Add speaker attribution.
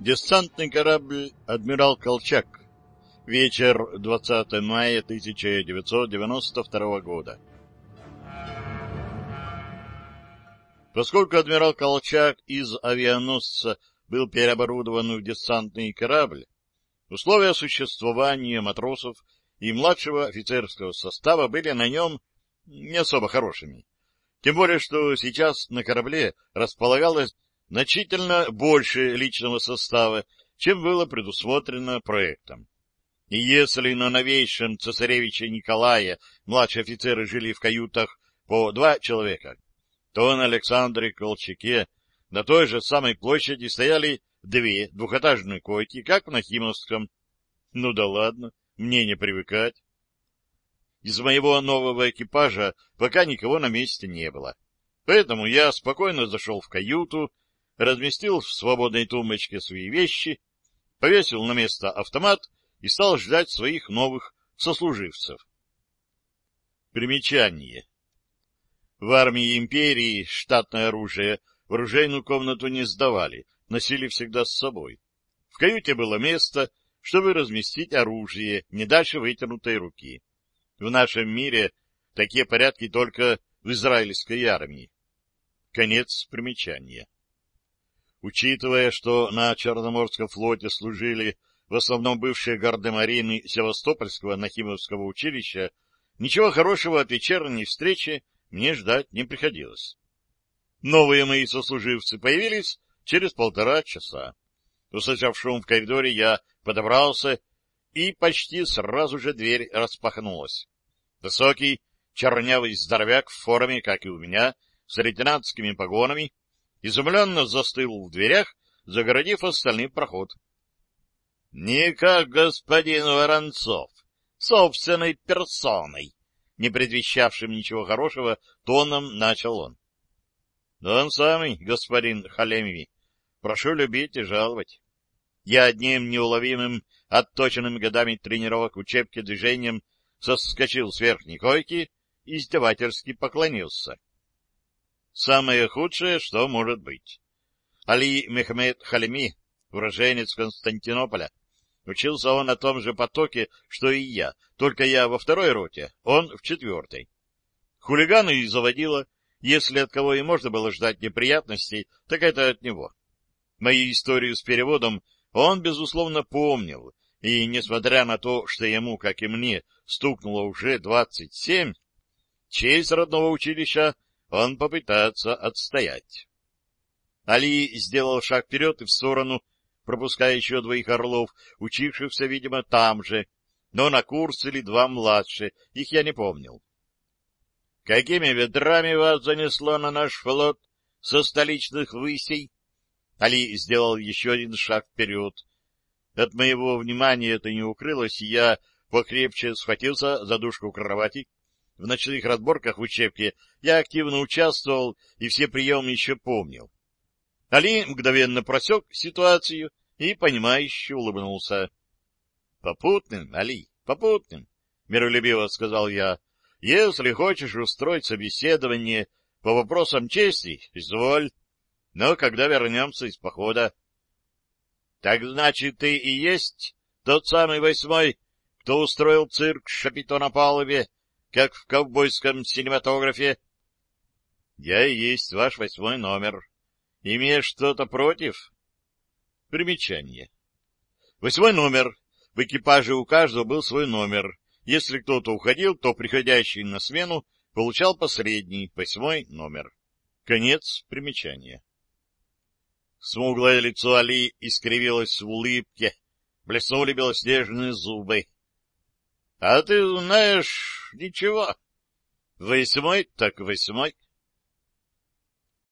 Speaker 1: Десантный корабль «Адмирал Колчак». Вечер 20 мая 1992 года. Поскольку «Адмирал Колчак» из авианосца был переоборудован в десантный корабль, условия существования матросов и младшего офицерского состава были на нем не особо хорошими. Тем более, что сейчас на корабле располагалось значительно больше личного состава, чем было предусмотрено проектом. И если на новейшем цесаревиче Николая младшие офицеры жили в каютах по два человека, то на Александре Колчаке на той же самой площади стояли две двухэтажные койки, как в Нахимовском. Ну да ладно, мне не привыкать. Из моего нового экипажа пока никого на месте не было. Поэтому я спокойно зашел в каюту, разместил в свободной тумбочке свои вещи, повесил на место автомат и стал ждать своих новых сослуживцев. Примечание. В армии империи штатное оружие в оружейную комнату не сдавали, носили всегда с собой. В каюте было место, чтобы разместить оружие не дальше вытянутой руки. В нашем мире такие порядки только в израильской армии. Конец примечания. Учитывая, что на Черноморском флоте служили в основном бывшие гардемарины Севастопольского Нахимовского училища, ничего хорошего от вечерней встречи мне ждать не приходилось. Новые мои сослуживцы появились через полтора часа. Услышав шум в коридоре, я подобрался, и почти сразу же дверь распахнулась. Высокий, чернявый здоровяк в форме, как и у меня, с лейтенантскими погонами, изумленно застыл в дверях, загородив остальный проход. — Не как господин Воронцов, собственной персоной, не предвещавшим ничего хорошего, тоном начал он. — Да он самый, господин Халемиви. Прошу любить и жаловать. Я одним неуловимым, отточенным годами тренировок учебки движением соскочил с верхней койки и издевательски поклонился. — Самое худшее, что может быть. Али Мехмед Халими, уроженец Константинополя. Учился он на том же потоке, что и я, только я во второй роте, он в четвертой. Хулиганы и заводила, если от кого и можно было ждать неприятностей, так это от него. Мою историю с переводом он, безусловно, помнил, и, несмотря на то, что ему, как и мне, стукнуло уже двадцать семь, честь родного училища он попытается отстоять. Али сделал шаг вперед и в сторону, пропуская еще двоих орлов, учившихся, видимо, там же, но на курс или два младше, их я не помнил. — Какими ветрами вас занесло на наш флот со столичных высей? Али сделал еще один шаг вперед. От моего внимания это не укрылось, и я покрепче схватился за дужку кровати, в ночных разборках в учебке я активно участвовал и все приемы еще помнил. Али мгновенно просек ситуацию и, понимающе улыбнулся. — Попутным, Али, попутным, — миролюбиво сказал я. — Если хочешь устроить собеседование по вопросам чести, изволь. Но когда вернемся из похода... — Так значит, ты и есть тот самый восьмой, кто устроил цирк Шапито на палубе как в ковбойском синематографе. Я и есть ваш восьмой номер. Имеешь что-то против? Примечание. Восьмой номер. В экипаже у каждого был свой номер. Если кто-то уходил, то приходящий на смену получал последний, восьмой номер. Конец примечания. Смуглое лицо Али искривилось в улыбке, блеснули белоснежные зубы. — А ты знаешь, ничего. Восьмой так восьмой.